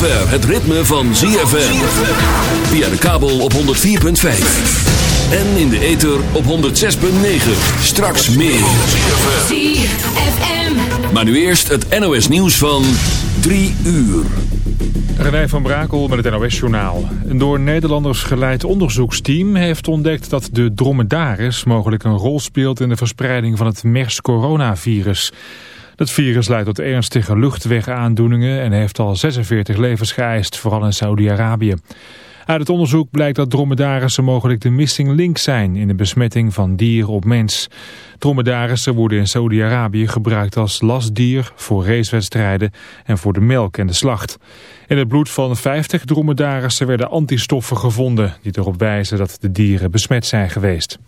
zover het ritme van ZFM. Via de kabel op 104.5. En in de ether op 106.9. Straks meer. ZFM. Maar nu eerst het NOS nieuws van 3 uur. René van Brakel met het NOS-journaal. Een door Nederlanders geleid onderzoeksteam heeft ontdekt dat de dromedaris mogelijk een rol speelt in de verspreiding van het MERS-coronavirus. Het virus leidt tot ernstige luchtwegaandoeningen en heeft al 46 levens geëist, vooral in Saudi-Arabië. Uit het onderzoek blijkt dat dromedarissen mogelijk de missing link zijn in de besmetting van dier op mens. Dromedarissen worden in Saudi-Arabië gebruikt als lastdier voor racewedstrijden en voor de melk en de slacht. In het bloed van 50 dromedarissen werden antistoffen gevonden die erop wijzen dat de dieren besmet zijn geweest.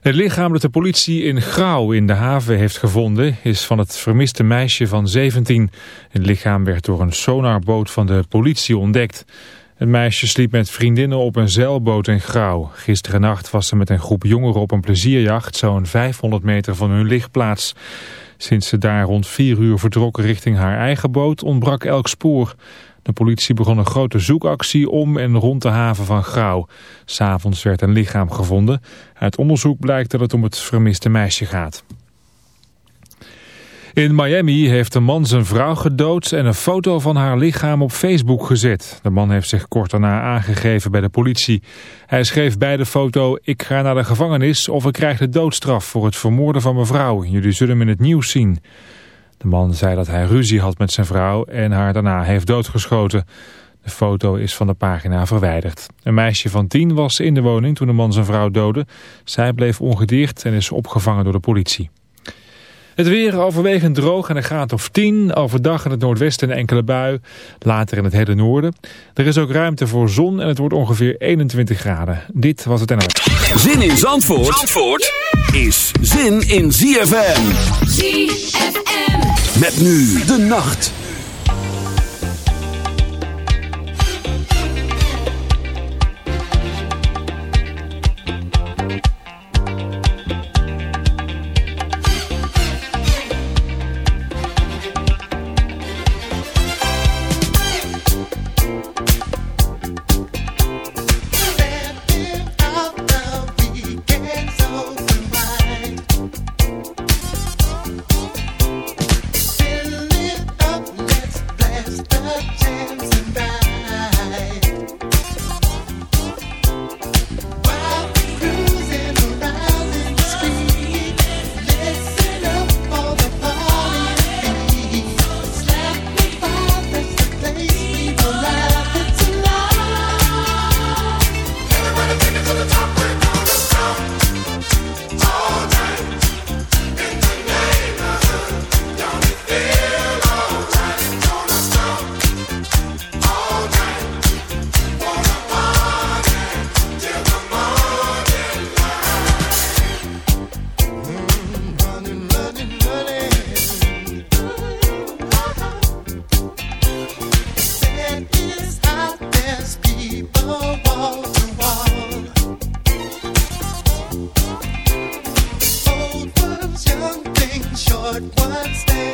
Het lichaam dat de politie in Grauw in de haven heeft gevonden is van het vermiste meisje van 17. Het lichaam werd door een sonarboot van de politie ontdekt. Het meisje sliep met vriendinnen op een zeilboot in Grauw. Gisteren nacht was ze met een groep jongeren op een plezierjacht zo'n 500 meter van hun lichtplaats. Sinds ze daar rond 4 uur vertrokken richting haar eigen boot ontbrak elk spoor. De politie begon een grote zoekactie om en rond de haven van Grauw. S'avonds werd een lichaam gevonden. Uit onderzoek blijkt dat het om het vermiste meisje gaat. In Miami heeft een man zijn vrouw gedood en een foto van haar lichaam op Facebook gezet. De man heeft zich kort daarna aangegeven bij de politie. Hij schreef bij de foto, ik ga naar de gevangenis of ik krijg de doodstraf voor het vermoorden van mijn vrouw. Jullie zullen hem in het nieuws zien. De man zei dat hij ruzie had met zijn vrouw en haar daarna heeft doodgeschoten. De foto is van de pagina verwijderd. Een meisje van tien was in de woning toen de man zijn vrouw doodde. Zij bleef ongedeerd en is opgevangen door de politie. Het weer overwegend droog en een graad of 10. Overdag in het noordwesten een enkele bui. Later in het hele noorden. Er is ook ruimte voor zon en het wordt ongeveer 21 graden. Dit was het NL. Zin in Zandvoort, Zandvoort is zin in ZFM. ZFM. Met nu de nacht. What's was there.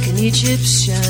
like an Egyptian.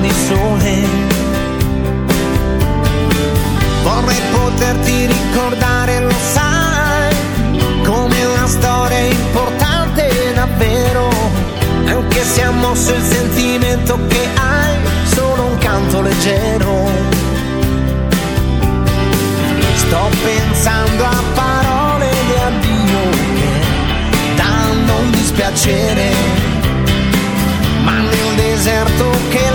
con il sole. Vorrei poterti ricordare, lo sai, come una storia importante davvero, anche se ha mosso il sentimento che hai, solo un canto leggero. Sto pensando a parole di addio che danno un dispiacere, ma nel deserto che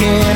again.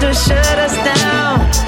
to shut us down.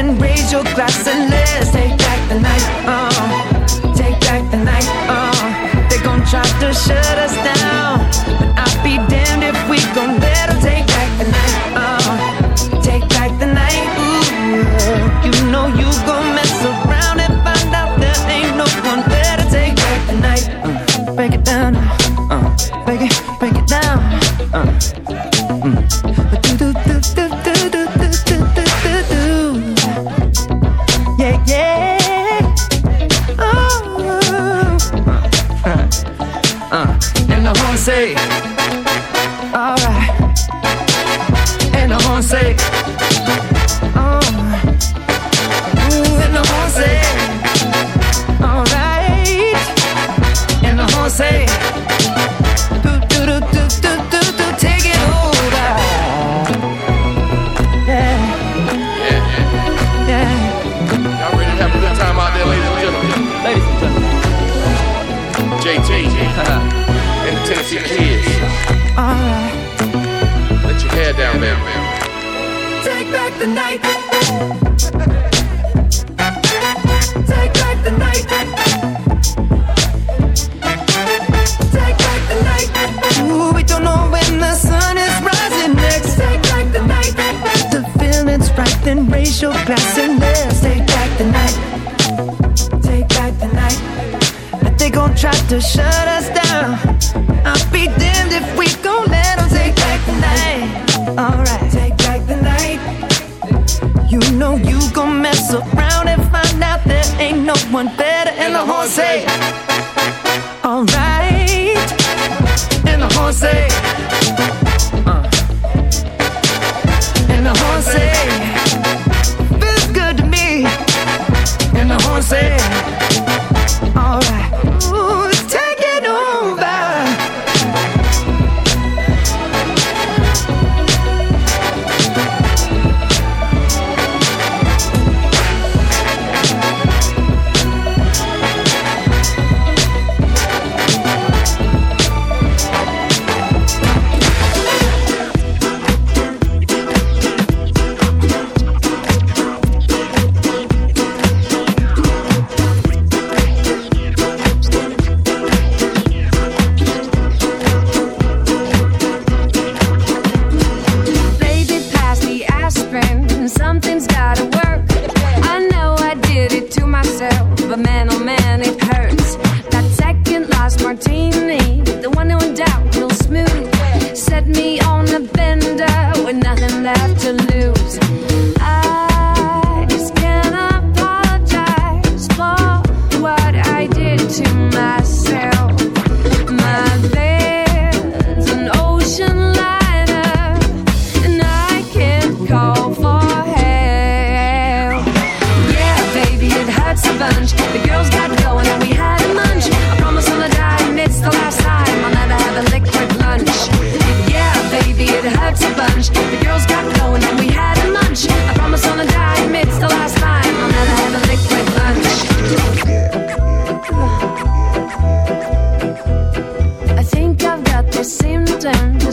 and raise your glass and let gon' mess around and find out there ain't no one better. And, and the horn say, Alright. And the horn say, uh. And the horn say, Feels good to me. And the horn say, Alright.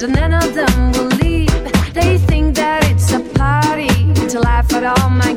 and none of them will leave. They think that it's a party to laugh at all my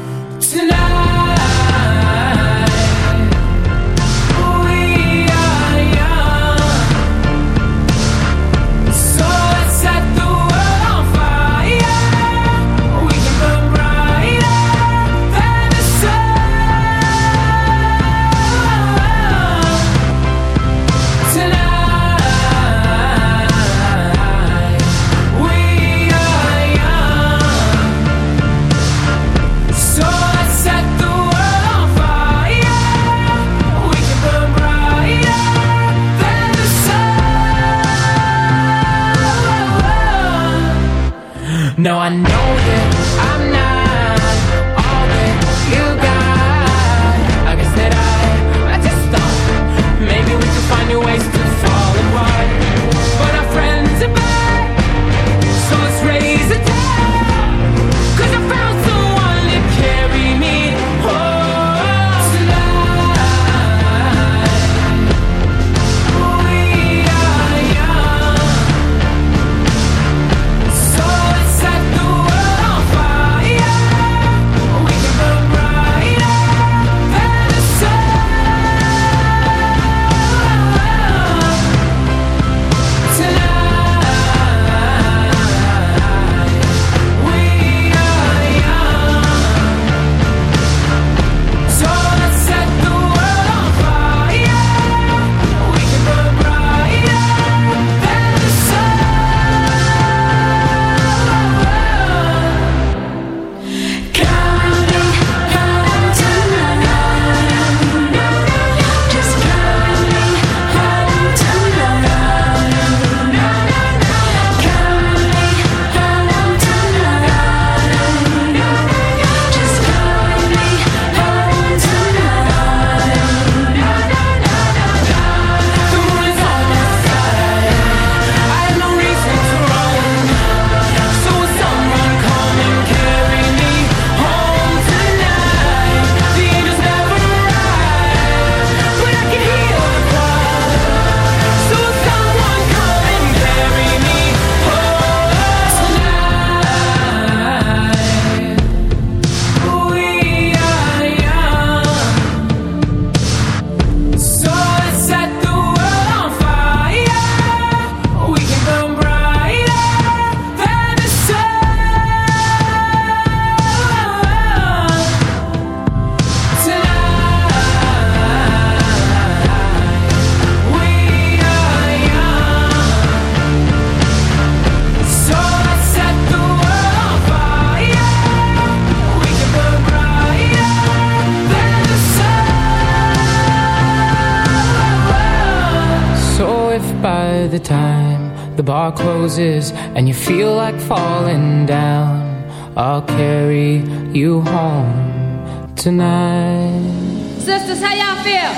roses and you feel like falling down, I'll carry you home tonight. Sisters, how y'all feel?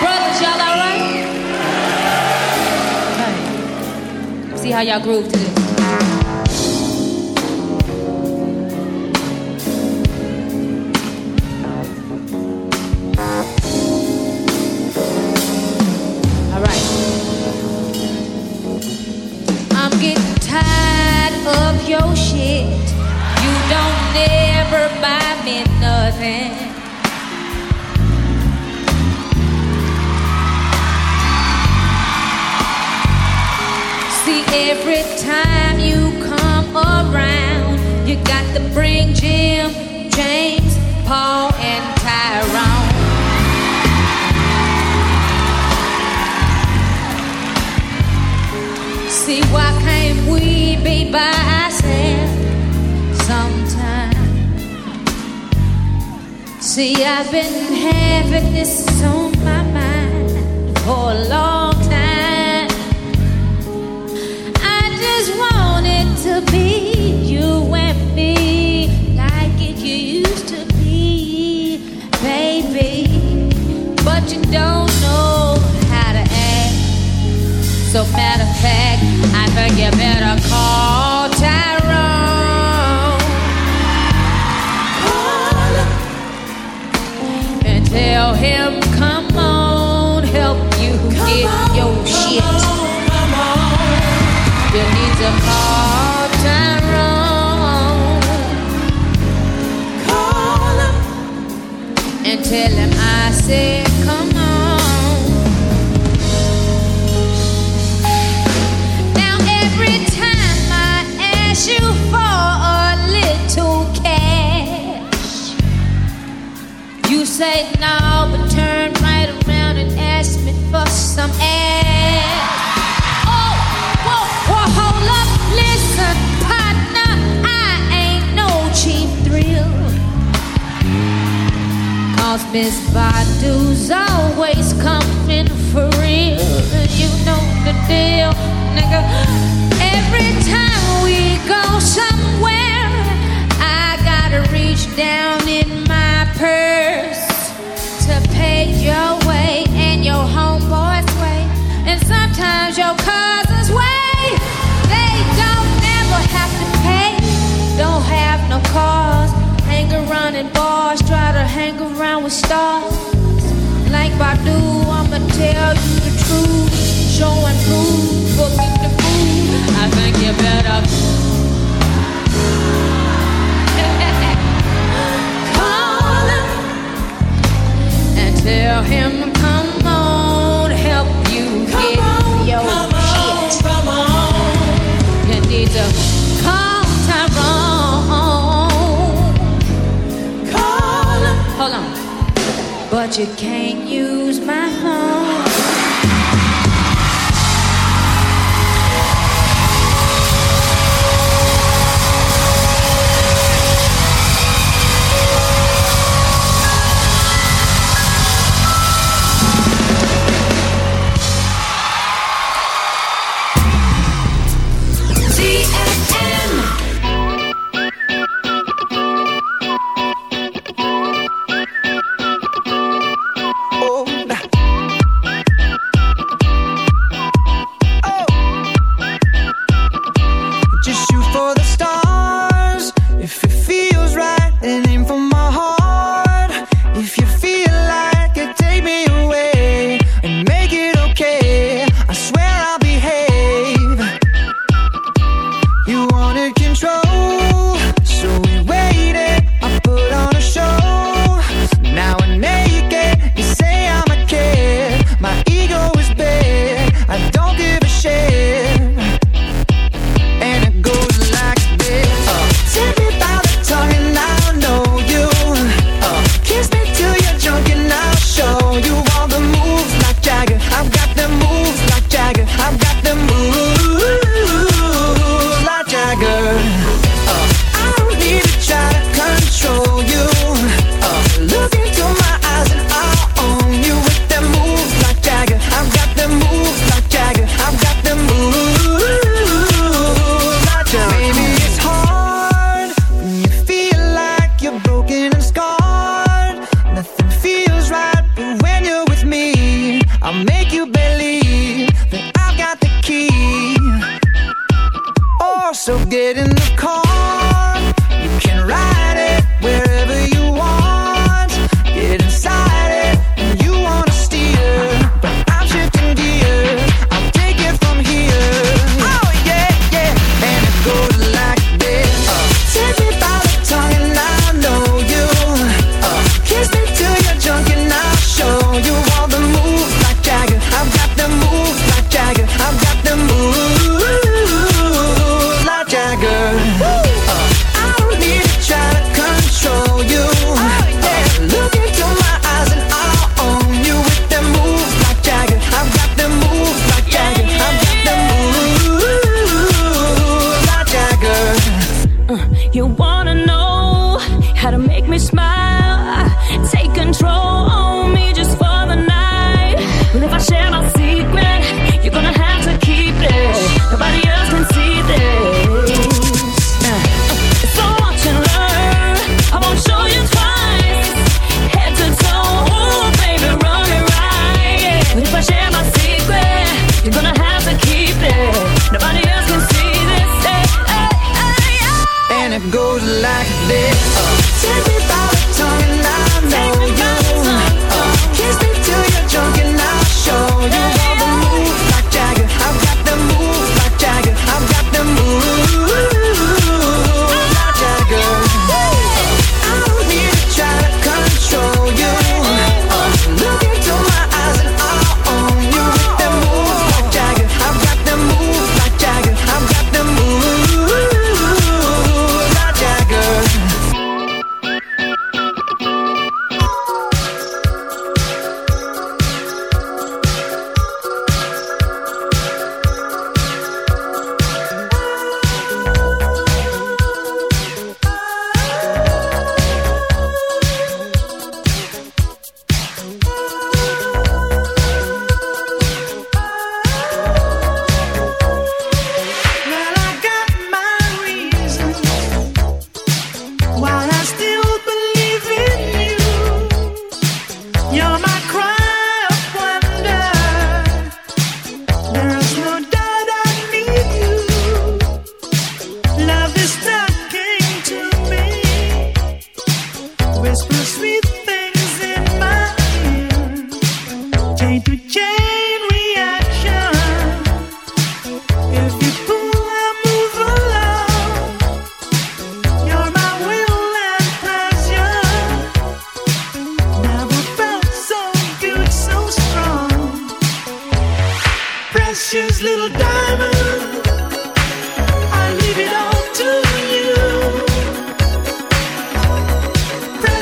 Brothers, y'all alright? Right. See how y'all groove today. Paul and Tyrone. See, why can't we be by ourselves sometime? See, I've been having this on my fact, I think you better call Tyrone. Call him and tell him, come on, help you get your shit. You need to call Tyrone. Call him and tell him some ass. Oh, whoa, whoa, hold up, listen, partner, I ain't no cheap thrill. Cause Miss Badu's always coming for real. You know the deal, nigga. Every time we go somewhere, I gotta reach down in your cousin's way. They don't never have to pay, don't have no cars. Hang around in bars, try to hang around with stars. Like Badu, I'ma tell you the truth. Show and prove, booking the food. I think you better call him and tell him, But you can't use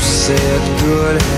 said goodbye.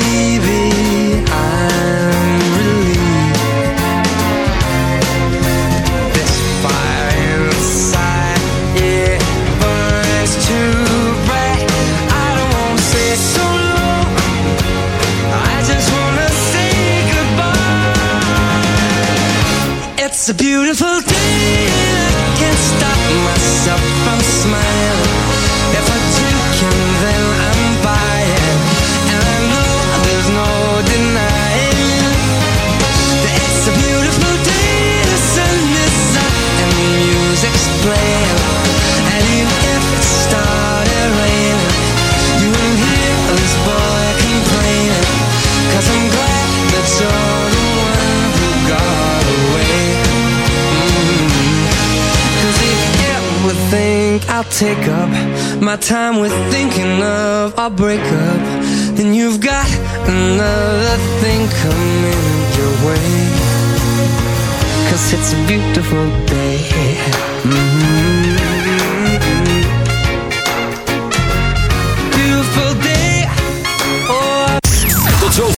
It's a beautiful take up my time with thinking of our breakup, then you've got another thing coming your way. Cause it's a beautiful day. Mhm.